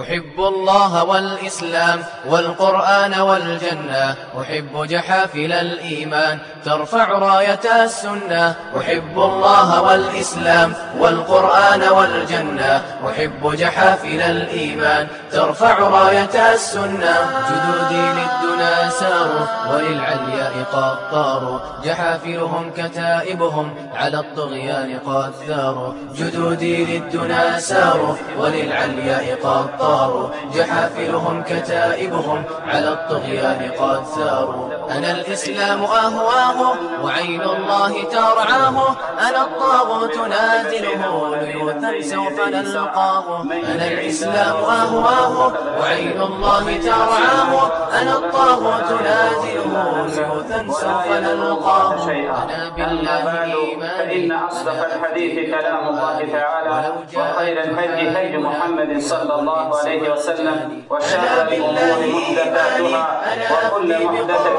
أحب الله والإسلام والقرآن والجنة أحب جحافل الإيمان ترفع راية السنة أحب الله والإسلام والقرآن والجنة أحب جحافل الإيمان ترفع راية السنة. جدودي للدنا ساروا وللعلياء قد طاروا جحافلهم كتائبهم على الطغيان قد ثاروا جدودي للدنا ساروا وللعلياء قد طاروا جحافلهم كتائبهم. على الطغيان قد ساروا. أنا الإسلام أهواه وعين الله ترعاه. أنا الطاغوت نازله ليوثا سوف نلقاه. أنا الإسلام أهواه وعين الله ترعاه. أنا الطاغوت نازله ليوثا سوف نلقاه. أنا بالله إيماني فإن أصدق الحديث كلام الله تعالى وخير الهدي هدي محمد صلى الله عليه وسلم وشر الأمور محدثاتها وكل محدثة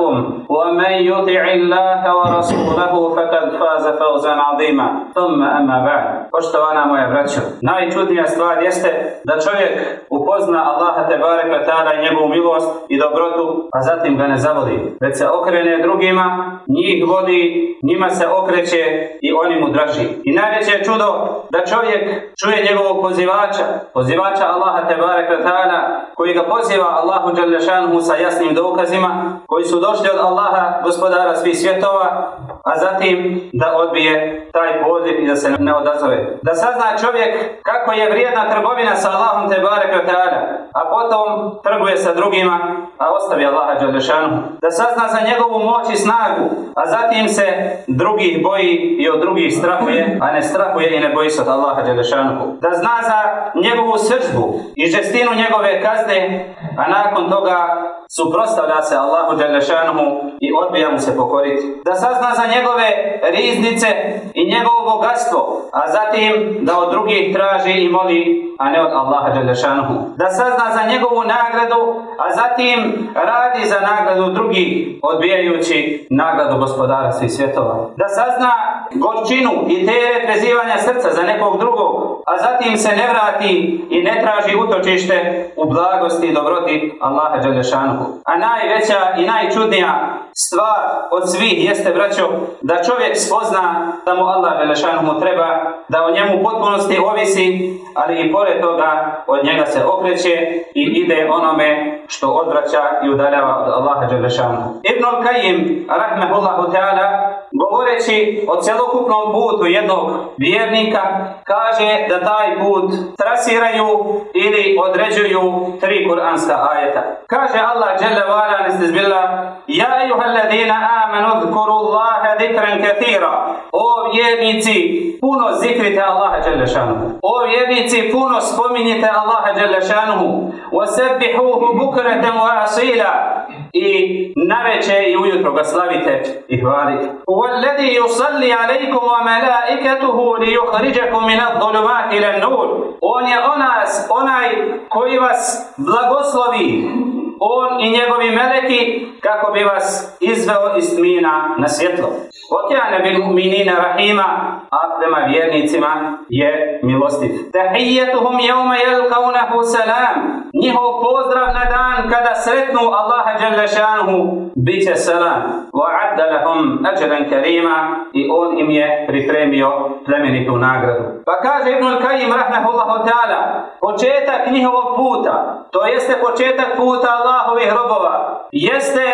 ومن يطع الله ورسوله فقد فاز فوزا عظيما ثم أما بعد Poštovana moja braćo, najčudnija stvar jeste da čovjek upozna Allaha te barek ta'ala i njegovu milost i dobrotu, a zatim ga ne zavodi. Već se okrene drugima, njih vodi, njima se okreće i oni mu draži. I najveće je čudo da čovjek čuje njegovog pozivača, pozivača Allaha te barek ta'ala, koji ga poziva Allahu Đalešanhu sa jasnim dokazima, koji su došli od Allaha, gospodara svih svjetova, a zatim da odbije taj poziv i da se ne odazove. Da sazna čovjek kako je vrijedna trgovina sa Allahom te barek a potom trguje sa drugima, a ostavi Allaha Đalešanu. Da sazna za njegovu moć i snagu, a zatim se drugih boji i od drugih strahuje, a ne strahuje i ne boji se od Allaha Đalešanu. Da zna za njegovu srđbu i žestinu njegove kazne, a nakon toga suprostavlja se Allahu Đalešanu i odbija mu se pokoriti. Da sazna za njegove riznice i njegovo bogatstvo, a zatim da od drugih traži i moli, a ne od Allaha Đalešanuhu. Da sazna za njegovu nagradu, a zatim radi za nagradu drugih, odbijajući nagradu gospodara svih svjetova. Da sazna gorčinu i teret vezivanja srca za nekog drugog, a zatim se ne vrati i ne traži utočište u blagosti i dobroti Allaha Đalešanuhu. A najveća i najčudnija stvar od svih jeste, braćo, da čovjek spozna da mu Allah Đalešanuhu treba, da o njemu potpunosti ovisi, ali i pored toga od njega se okreće i ide onome što odvraća i udaljava od Allaha Đalešanuhu. Ibn al-Qayyim, rahmehullahu ta'ala, govoreći o celokupnom putu jednog vjernika, kaže da taj put trasiraju ili određuju tri kuranska ajeta. Kaže Allah Jalla wa ala Ja ejuhalladina amanu dhkuru Allaha dhikran kathira. O vjernici, puno zikrite Allaha Jalla šanuhu. O vjernici, puno spominjite Allaha Jalla šanuhu. Wasabbihuhu bukratan wa asila. I naveče i ujutro ga slavite i hvalite. Walladhi yusalli alaikum wa malaikatuhu li yukhrijakum min adh-dhulumati ila an-nur. On je onas, onaj koji vas blagoslovi on i njegovi meleki kako bi vas izveo iz tmina na svjetlo. Okjane bil mu'minina rahima, a prema vjernicima je milostiv. Tahijatuhum jevme jelkaunahu salam. Njihov pozdrav na dan kada sretnu Allaha jalla šanuhu, bit će salam. Wa adda ajran karima i on im je pripremio plemenitu nagradu. Pa kaže Ibn Al-Qayyim rahmehullahu ta'ala, početak njihovog puta, to jeste početak puta Allah Allahovih robova jeste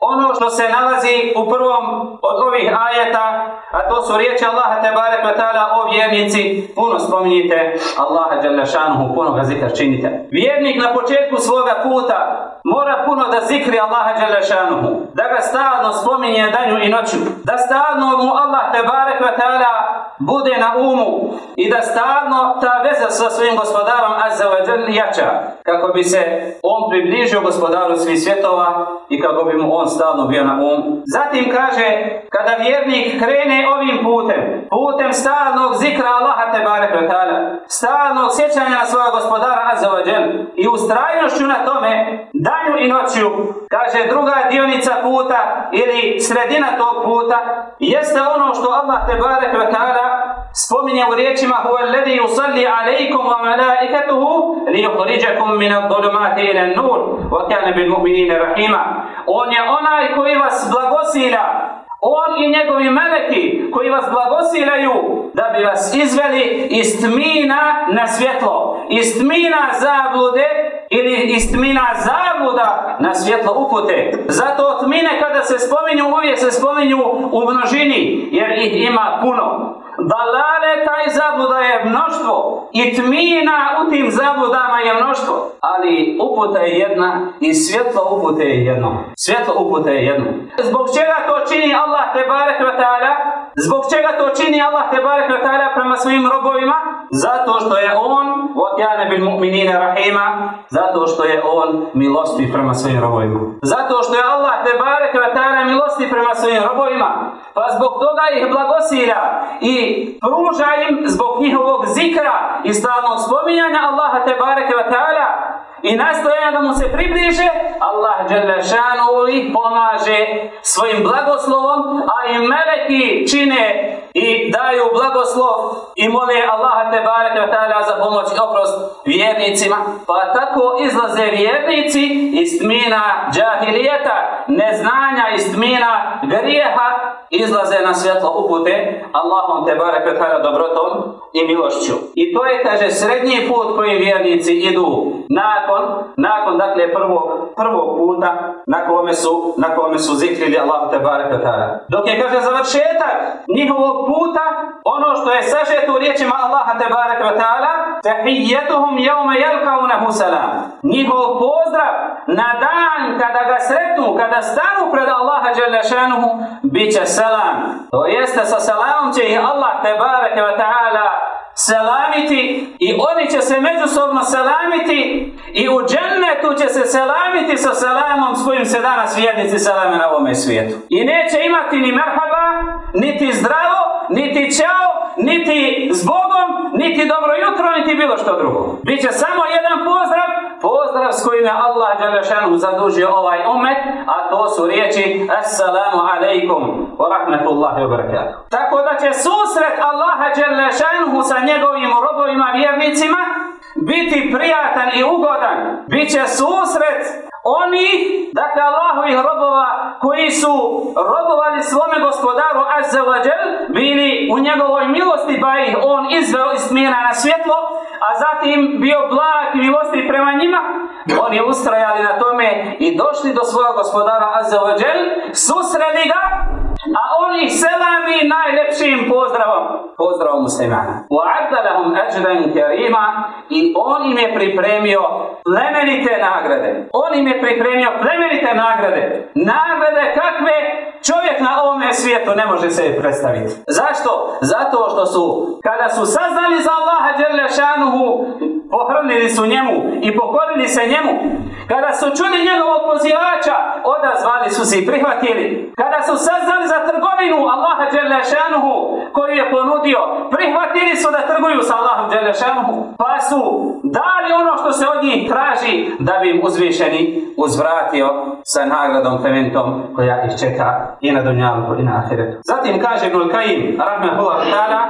ono što se nalazi u prvom od ovih ajeta, a to su riječi Allaha te barek o vjernici, puno spominjite Allaha Đalešanuhu, puno ga zikar činite. Vjernik na početku svoga puta mora puno da zikri Allaha Đalešanuhu, da ga stalno spominje danju i noću, da stalno mu Allah te barek bude na umu i da stalno ta veza sa svojim gospodarom Azza jača, kako bi se on približio gospodaru svih svjetova i kako bi mu on stalno bio na um. Zatim kaže, kada vjernik krene ovim putem, putem stalnog zikra Allaha te barek stalnog sjećanja na svoga gospodara Azza i ustrajnošću na tome, danju i noću, kaže druga dionica puta ili sredina tog puta, jeste ono što Allah te barek spominje u riječima huwa alladhi yusalli alaykum wa malaikatuhu adh-dhulumati ila an-nur wa kana bil mu'minina rahima on je onaj koji vas blagosilja on i njegovi meleki koji vas blagosiljaju da bi vas izveli iz tmina na svjetlo, iz tmina zablude ili iz tmina zabluda na svjetlo upute. Zato tmine kada se spominju uvijek se spominju u množini jer ih ima puno Dalaleta i zabluda je mnoštvo i tmina u tim zabludama je mnoštvo. Ali uputa je jedna i svjetlo upute je jedno. Svjetlo upute je jedno. Zbog čega to čini Allah te barek Zbog čega to čini Allah te barek prema svojim robovima? Zato što je on وَكَانَ بِالْمُؤْمِنِينَ rahima Zato što je on milosti prema svojim robovima. Zato što je Allah te barek milosti prema svojim robovima. Pa zbog toga ih blagosilja i pruža im zbog njihovog zikra i stalnog spominjanja Allaha te bareke ve taala i nastojanja da mu se približe, Allah Đelešanu ih pomaže svojim blagoslovom, a i meleki čine i daju blagoslov i mole Allaha te bareke za pomoć i oprost vjernicima. Pa tako izlaze vjernici iz tmina džahilijeta, neznanja iz tmina grijeha, izlaze na svjetlo upute Allahom te barek dobrotom i milošću. I to je, kaže, srednji put koji vjernici idu nakon, nakon dakle, prvog, prvog puta na kome su, na kome su zikrili Allah te barek Dok je, kaže, završetak njihovog puta, ono što je sažeto u riječima Allaha te barek Tahiyatuhum jevme jelkaunahu salam. Njihov pozdrav na dan kada ga sretnu, kada stanu pred Allaha Đelešanuhu, bit će selam. To jeste sa selamom će ih Allah te bareke wa ta'ala selamiti i oni će se međusobno selamiti i u džennetu će se selamiti sa selamom s kojim se danas vjernici selame na ovome svijetu. I neće imati ni merhaba, niti zdravo, niti čao, niti s Bogom, niti dobro jutro, niti bilo što drugo. Biće samo jedan pozdrav, pozdrav s kojim je Allah Đalešanu zadužio ovaj umet, a to su riječi Assalamu alaikum wa rahmatullahi wa barakatuh. Tako da će susret Allaha Đalešanu sa njegovim robovima vjernicima biti prijatan i ugodan. Biće susret oni, dakle Allahovih robova koji su robovali svome gospodaru Azza wa bili u njegovoj milosti pa ih on izveo iz smjena na svjetlo, a zatim bio blag milosti prema njima, oni ustrajali na tome i došli do svoga gospodara Azza wa susreli ga ih selami najlepšim pozdravom, pozdravom muslimana. وَعَدَّ لَهُمْ أَجْرًا كَرِيمًا I on im je pripremio plemenite nagrade. On im je pripremio plemenite nagrade. Nagrade kakve čovjek na ovome svijetu ne može se predstaviti. Zašto? Zato što su, kada su saznali za Allaha Đelešanuhu, pohrlili su njemu i pokorili se njemu. Kada su čuli njegovog pozivača, odazvali su se i prihvatili. Kada su saznali za trgovinu Allaha Đelešanuhu koju je ponudio, prihvatili su da trguju sa Allahom pa su dali ono što se od njih traži da bi im uzvišeni uzvratio sa nagradom plementom koja ih čeka i na dunjalku i na ahiretu. Zatim kaže Ibnul Kajim, rahmehullah ta'ala,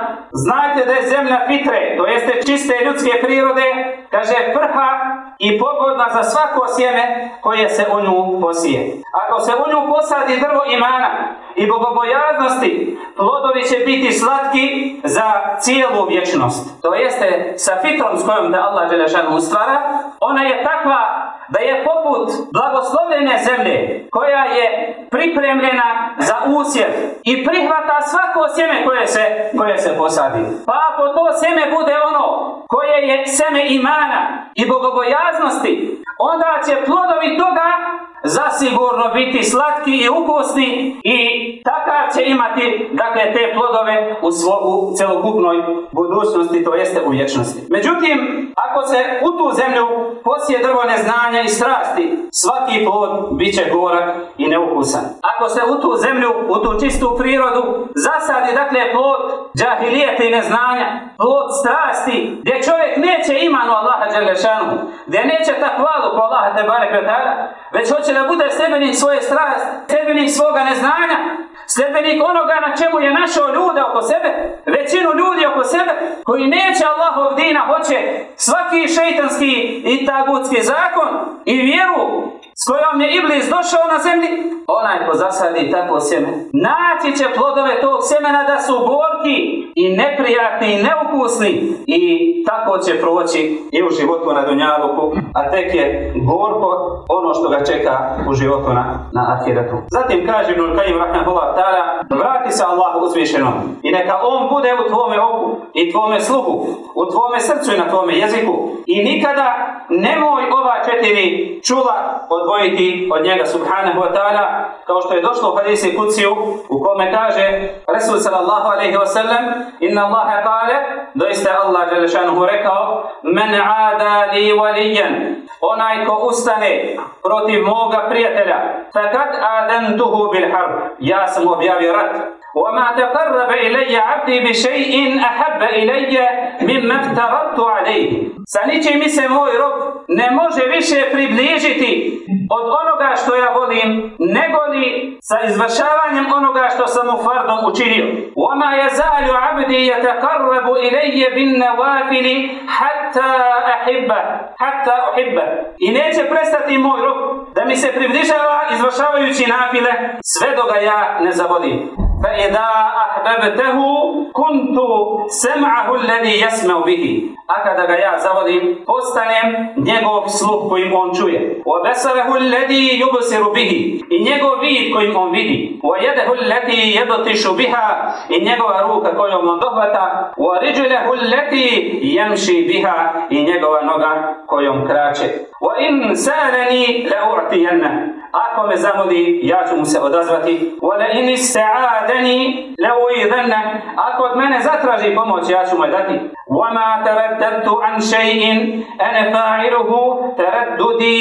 znajte da je zemlja fitre, to jeste čiste ljudske prirode, kaže prha i pogodna za svako sjeme koje se u nju posije. Ako se u nju posadi drvo imana i bogobojaznosti, plodovi će biti slatki za cijelu vječnost. To jeste sa fitrom s kojom da Allah Đelešanu stvara, ona je takva da je poput blagoslovljene zemlje koja je pripremljena za usjev i prihvata svako sjeme koje se, koje se posadi. Pa ako to sjeme bude ono koje je seme imana i bogobojaznosti, onda će plodovi toga zasigurno biti slatki i ukusni i takav će imati dakle, te plodove u, svo, celokupnoj budućnosti, to jeste u vječnosti. Međutim, ako se u tu zemlju posije drvo neznanja i strasti, svaki plod bit će gorak i neukusan. Ako se u tu zemlju, u tu čistu prirodu, zasadi dakle plod džahilijete i neznanja, plod strasti, gdje čovjek neće imanu Allaha Đelešanu, gdje neće takvalu ko Allaha te barek već hoće da bude sljedbenik svoje strasti, sljedbenik svoga neznanja, sljedbenik onoga na čemu je našao ljude oko sebe, većinu ljudi oko sebe, koji neće Allahov dina, hoće svaki šeitanski i tagutski zakon i vjeru s kojom je Iblis došao na zemlji, onaj ko zasadi takvo sjeme, naći će plodove tog sjemena da su gorki i neprijatni i neukusni. I tako će proći i u životu na Dunjaluku, a tek je gorko ono što ga čeka u životu na, na ahiretu. Zatim kaže Ibn Qayyim rahmehullah ta'ala, vrati se Allahu uzvišenom i neka On bude u tvome oku i tvome sluhu, u tvome srcu i na tvome jeziku. I nikada nemoj ova četiri čula odvojiti od njega subhanahu wa ta'ala kao što je došlo u hadisi kuciju u kome kaže Resul sallallahu alaihi wa sallam inna Allahe kale doista Allah Đelešanuhu rekao men ada li walijan onaj ko ustane protiv moga prijatelja fakad adantuhu bil harb ja sam objavio rat وما تقرب إلي عبدي بشيء أحب إلي مما افترضت عليه Sa ničim mi se moj rob ne može više približiti od onoga što ja volim, nego li sa izvršavanjem onoga što sam mu fardom učinio. وَمَا يَزَالُ عَبْدِي يَتَقَرَّبُ إِلَيَّ بِالنَّوَافِلِ حَتَّى أَحِبَّ حَتَّى أُحِبَّ I neće prestati moj rob da mi se približava izvršavajući nafile sve dok ga ja ne zavodim. فإذا أحببته كنت سمعه الذي يسمع به. أكد غيا زبد أستنم نيغو بسلوك كويم أنشوية وبسره الذي يبصر به نيغو بيد كويم أنبيدي ويده التي يبطش بها نيغو أروك كويم أنضبطة ورجله التي يمشي بها نيغو أنوغا كويم كراتش وإن سألني لأعطينه. Ako me zamoli, ja ću mu se odazvati. Wala ini sa'adani la uidanna. Ako od mene zatraži pomoć, ja ću mu je dati. Wama taraddadtu an shay'in ana fa'iluhu taraddudi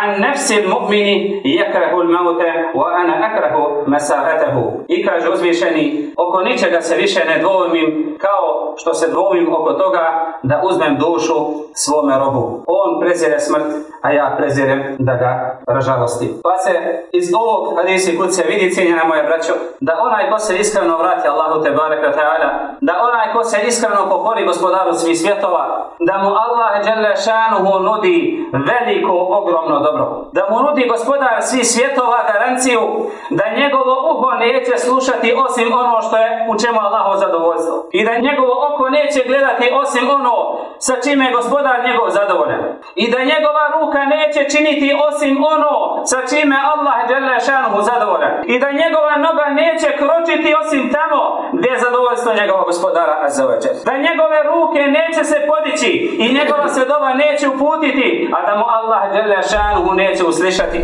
an nafsi al-mu'mini yakrahu al-mauta wa ana akrahu masaratahu. I kaže uzvišeni, oko ničega se više ne dvomim kao što se dvomim oko toga da uzmem dušu svome robu. On prezire smrt, a ja prezirem da ga ražalosti. Pa se iz ovog hadisi se vidi cijenjena moja braćo, da onaj ko se iskreno vrati Allahu te bareka ta'ala, da onaj ko se iskreno pokori gospodaru svih svjetova, da mu Allah dželle šanuhu nudi veliko, ogromno dobro. Da mu nudi gospodar svih svjetova garanciju da njegovo uho neće slušati osim ono što je u čemu Allahu zadovoljstvo. I da njegovo oko neće gledati osim ono sa čime je gospodar njegov zadovoljan. I da njegova ruka neće činiti osim ono sa čime Allah dželle šanuhu zadovoljan. I da njegova noga neće kročiti osim tamo gdje je zadovoljstvo njegovog gospodara azzawađer. Da njegove ruke neće se podići i njegova se doba neće uputiti, a da mu Allah dželle šanuhu neće uslišati.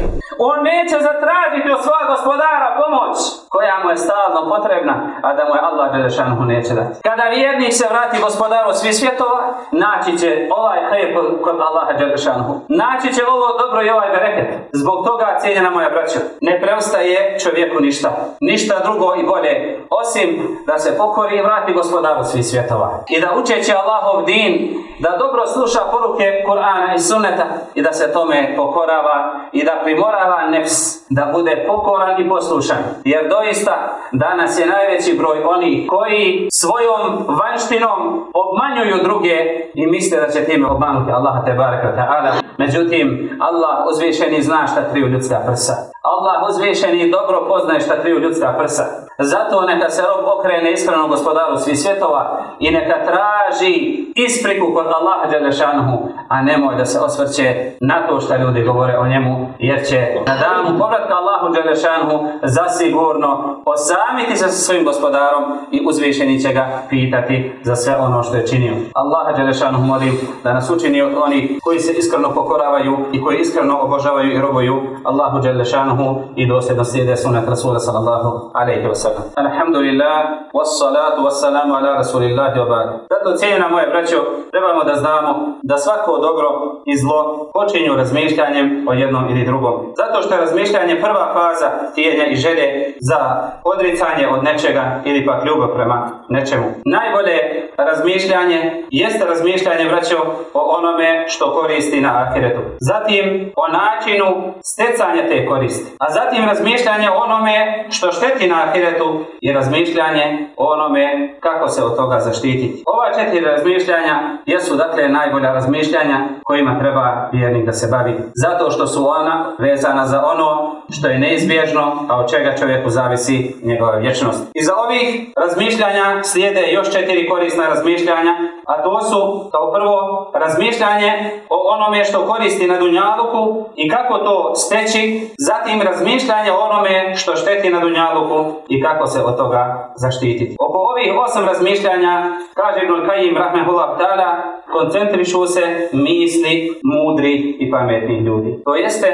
On neće zatražiti od svoga gospodara pomoć koja mu je stalno potrebna, a da mu je Allah dželle šanuhu neće dati. Kada vjernik se vrati gospodaru svih svjetova, naći će ovaj hajr kod Allaha dželle šanuhu. Naći će ovo dobro i ovaj bereket. Zbog toga cijenjena moja braća, ne preostaje čovjeku ništa. Ništa drugo i bolje, osim da se pokori i vrati gospodaru svih svjetova. I da učeći Allahov din, da dobro sluša poruke Kur'ana i Sunneta i da se tome pokorava i da primorava treba nefs da bude pokoran i poslušan. Jer doista danas je najveći broj onih koji svojom vanštinom obmanjuju druge i misle da će time obmanuti Allaha te ta'ala. Međutim, Allah uzvišeni zna šta triju ljudska prsa. Allah uzvišeni dobro poznaje šta triju ljudska prsa. Zato neka se rob okrene iskrenom gospodaru svih svjetova i neka traži ispriku kod Allaha Đelešanuhu, a nemoj da se osvrće na to što ljudi govore o njemu, jer će na danu povratka Allahu Đelešanuhu zasigurno osamiti se sa svojim gospodarom i uzvišeni će ga pitati za sve ono što je činio. Allaha Đelešanuhu molim da nas učini od onih koji se iskreno pokoravaju i koji iskreno obožavaju i robuju Allahu Đelešanuhu i dosljedno slijede sunet Rasula sallallahu alaihi wa sallam. Alhamdulillah, wassalatu wassalamu ala rasulillahi wa ba'd. Zato cijenjena moje braćo, trebamo da znamo da svako dobro i zlo počinju razmišljanjem o jednom ili drugom. Zato što je razmišljanje prva faza tijenja i želje za odricanje od nečega ili pak ljubav prema nečemu. Najbolje razmišljanje jeste razmišljanje braćo o onome što koristi na ahiretu. Zatim o načinu stecanja te koristi. A zatim razmišljanje o onome što šteti na ahiretu i razmišljanje o onome kako se od toga zaštititi. Ova četiri razmišljanja jesu dakle najbolja razmišljanja kojima treba vjernik da se bavi. Zato što su ona vezana za ono što je neizbježno, a od čega čovjeku zavisi njegova vječnost. Iza ovih razmišljanja slijede još četiri korisna razmišljanja, a to su kao prvo razmišljanje o onome što koristi na Dunjaluku i kako to steći, zatim razmišljanje o onome što šteti na Dunjaluku i kako se od toga zaštititi. Oko ovih osam razmišljanja, kaže Ibn Kajim Rahmehullah Ta'ala, koncentrišu se misli mudri i pametni ljudi. To jeste,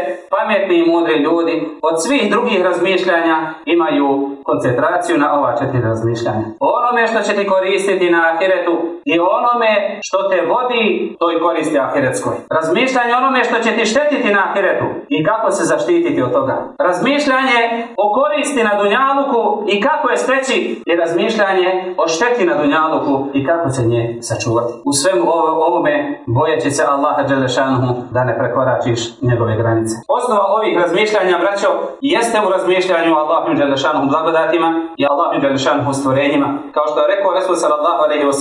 pametni i mudri ljudi od svih drugih razmišljanja imaju koncentraciju na ova četiri razmišljanja. Onome što će ti koristiti na ahiretu i onome što te vodi toj koristi ahiretskoj. Razmišljanje onome što će ti štetiti na ahiretu i kako se zaštititi od toga. Razmišljanje o koristi na dunjaluku i kako je steći i razmišljanje o šteti na dunjaluku i kako se nje sačuvati. U svemu ovome bojeći se Allaha Đelešanuhu da ne prekoračiš njegove granice. Osnova ovih razmišljanja, braćo, jeste u razmišljanju Allahu Đelešanuhu blagodatima i Allahu Đelešanuhu stvorenjima. Kao što je rekao Resul sallallahu alaihi wa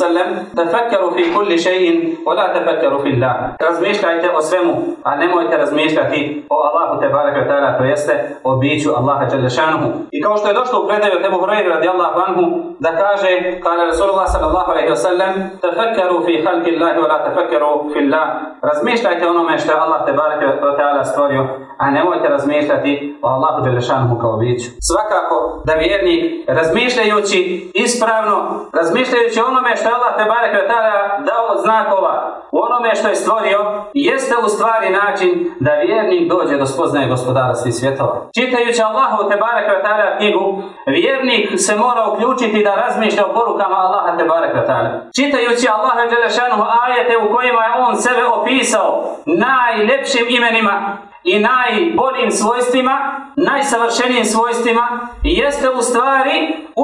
tafakkaru fi kulli še'in, wa la tafakkaru fi Allah. Razmišljajte o svemu, a nemojte razmišljati o Allahu te baraka ta'ala, to jeste o biću Allaha Đelešanuhu. I kao što je došlo u predaju od Ebu Hureyri radijallahu anhu, da kaže, kada Rasulullah sallallahu alaihi wa sallam, tafakkaru fi halki Allahi la tafakkaru fi Allah. Razmišljajte onome što Allah te baraka ta'ala stvorio, a nemojte razmišljati o Allahu Đelešanuhu kao biću. Svakako da vjernik razmišljajući ispravno, razmišljajući onome što Allah te barek dao znakova, u onome što je stvorio, jeste u stvari način da vjernik dođe do spoznaje gospodara svih svjetova. Čitajući Allahu te barek knjigu, vjernik se mora uključiti da razmišlja o porukama Allaha te barek Čitajući Allaha Đelešanuhu ajete u kojima je on sebe opisao najljepšim imenima i najboljim svojstvima, najsavršenijim svojstvima, jeste u stvari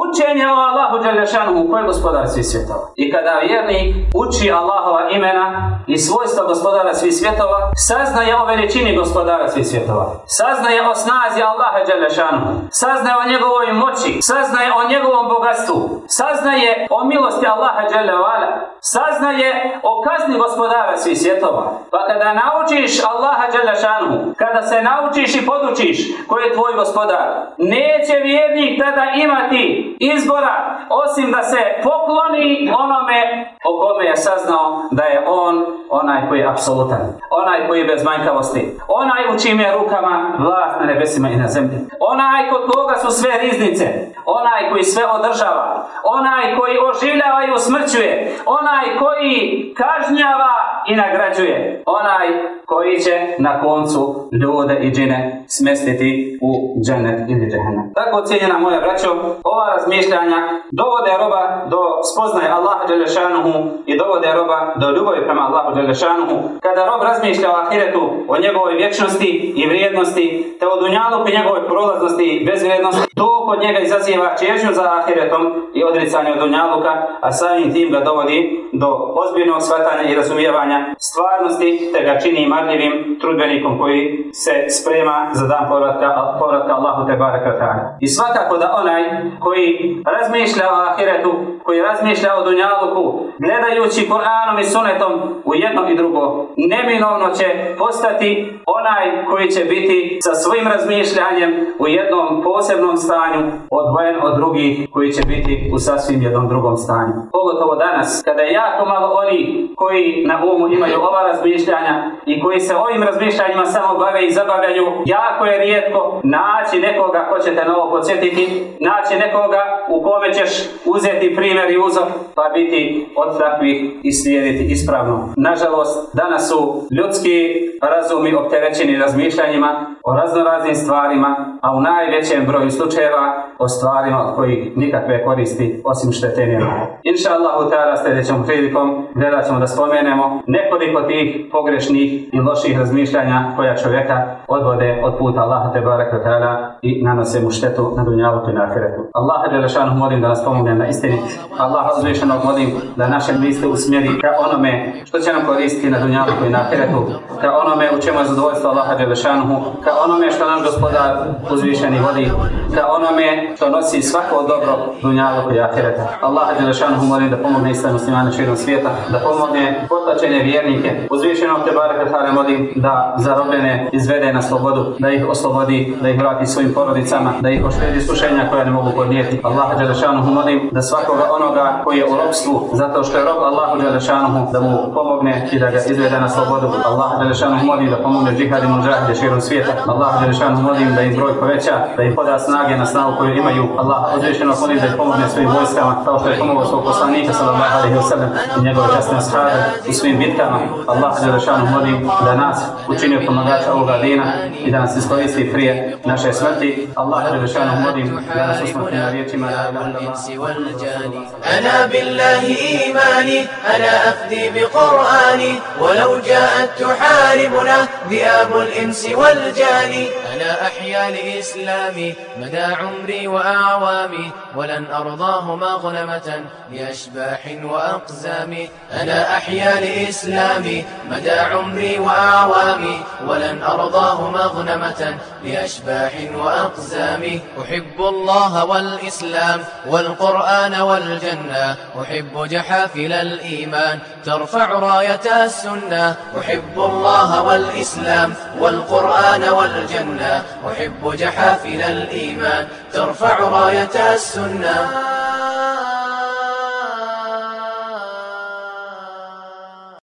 učenje o Allahu Đalešanu koji je gospodar svih svjetova. I kada vjernik uči Allahova imena i svojstva gospodara svih svjetova, saznaje o veličini gospodara svih svjetova. Saznaje o snazi Allaha Đalešanu. Saznaje o njegovoj moći. Saznaje o njegovom bogatstvu. Saznaje o milosti Allaha Đalevala. Saznaje o kazni gospodara svih svjetova. Pa kada naučiš Allaha Đalešanu, kada se naučiš i podučiš koji je tvoj gospodar, neće vjernik tada imati izbora osim da se pokloni onome o kome je saznao da je on onaj koji je apsolutan, onaj koji je bez manjkavosti, onaj u čim je rukama vlast na nebesima i na zemlji, onaj kod koga su sve riznice, onaj koji sve održava, onaj koji oživljava i usmrćuje, onaj koji kažnjava i nagrađuje, onaj koji će na koncu ljude i džine smestiti u dženet ili džehennem. Tako cijenjena moja braćo, ova razmišljanja dovode roba do spoznaje Allaha Đelešanuhu i dovode roba do ljubavi prema Allahu Đelešanuhu. Kada rob razmišlja o ahiretu, o njegovoj vječnosti i vrijednosti, te o dunjalu i njegovoj prolaznosti i bezvrijednosti, to kod njega izaziva čežnju za ahiretom i odricanje od dunjaluka, a samim tim ga dovodi do ozbiljnog shvatanja i razumijevanja stvarnosti, te ga čini marljivim trudbenikom koji se sprema za dan povratka, povratka Allahu te baraka I svakako da onaj koji razmišlja o ahiretu, koji razmišlja o dunjaluku, gledajući Kur'anom i sunetom u jedno i drugo, neminovno će postati onaj koji će biti sa svojim razmišljanjem u jednom posebnom stanju odvojen od drugih koji će biti u sasvim jednom drugom stanju. Pogotovo danas, kada je jako malo oni koji na umu imaju ova razmišljanja i koji se ovim razmišljanjima samo bave i zabavljaju, jako je rijetko naći nekoga ko će te novo podsjetiti, naći nekoga u kome ćeš uzeti primjer i uzor, pa biti od takvih i slijediti ispravno. Nažalost, danas su ljudski razumi opterećeni razmišljanjima o raznoraznim stvarima, a u najvećem broju slučajeva o stvarima od kojih nikakve koristi osim štetenja. Inša Allahu ta'ala sljedećom prilikom gledat ćemo da spomenemo nekoliko tih pogrešnih i loših razmišljanja koja čovjeka odvode od puta Allaha te baraka ta'ala i nanose mu štetu na dunjalu i na ahiretu. Allaha Đelešanu molim da nas pomogne na istini. Allaha uzvišenog molim da naše misli usmjeri ka onome što će nam koristiti na dunjalu i na ahiretu, ka onome u čemu je zadovoljstvo Allaha Đelešanu, ka onome što naš gospodar uzvišeni vodi, ka onome što nosi svako dobro dunjalu i ahireta. Allaha Đelešanu molim da pomogne islam muslimane širom svijeta, da pomogne potlačenje vjernike. Uzvišenog te baraka ta'ala molim da zarobljene izvede na slobodu, da ih oslobodi, da ih vrati svojim porodicama, da ih oštedi slušenja koja ne mogu podnijeti. Allaha Đelešanu molim da svakoga onoga koji je u robstvu, zato što je rob Allahu Đelešanu da mu pomogne i da ga izvede na slobodu. Allaha Đelešanu molim da pomogne džihad i muđahide širom svijeta. Allah Đelešanu molim da im broj poveća, da im poda snage na snagu koju imaju. Allah Đelešanu molim da ih pomogne svojim vojskama, kao što je pomogao svog poslanika sallallahu alaihi wa sallam i njegove časne u svim bitkama. Allah Đelešanu molim da nas učinio pomagača ovoga dina i da nas iskoristi prije naše smrti. Allah Đelešanu molim da nas usmrti na riječima la ilaha illallah. أنا بالله إيماني أنا أفدي بقرآني ولو جاءت تحاربنا ذئاب الإنس والجان أنا أحيا لإسلامي مدى عمري وأعوامي ولن أرضاه مغنمة لأشباح وأقزام أنا أحيا لإسلامي مدى عمري وأعوامي ولن أرضاه مغنمة لأشباح وأقزام. أحب الله والإسلام والقرآن والجنة. أحب جحافل الإيمان ترفع راية السنة. أحب الله والإسلام والقرآن والجنة. أحب جحافل الإيمان ترفع راية السنة.